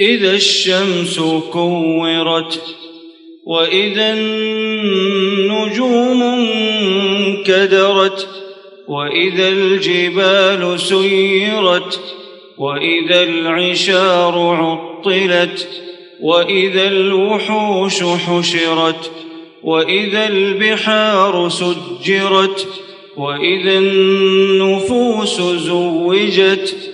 إذا الشمس كورت وإذا النجوم انكدرت وإذا الجبال سيرت وإذا العشار عطلت وإذا الوحوش حشرت وإذا البحار سجرت وإذا النفوس زوجت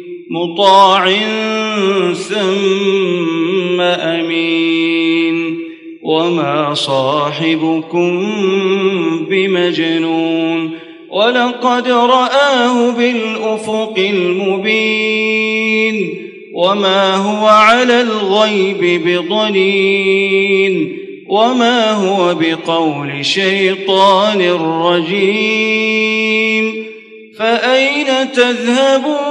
مطاع ثم أمين. وما صاحبكم بمجنون. ولقد رآه بالأفق المبين. وما هو على الغيب بضنين. وما هو بقول شيطان رجيم. فأين تذهبون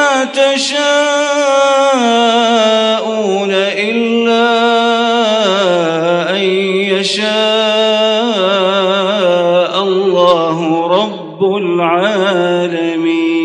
تشاءون إلا أن يشاء الله رب العالمين.